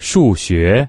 数学。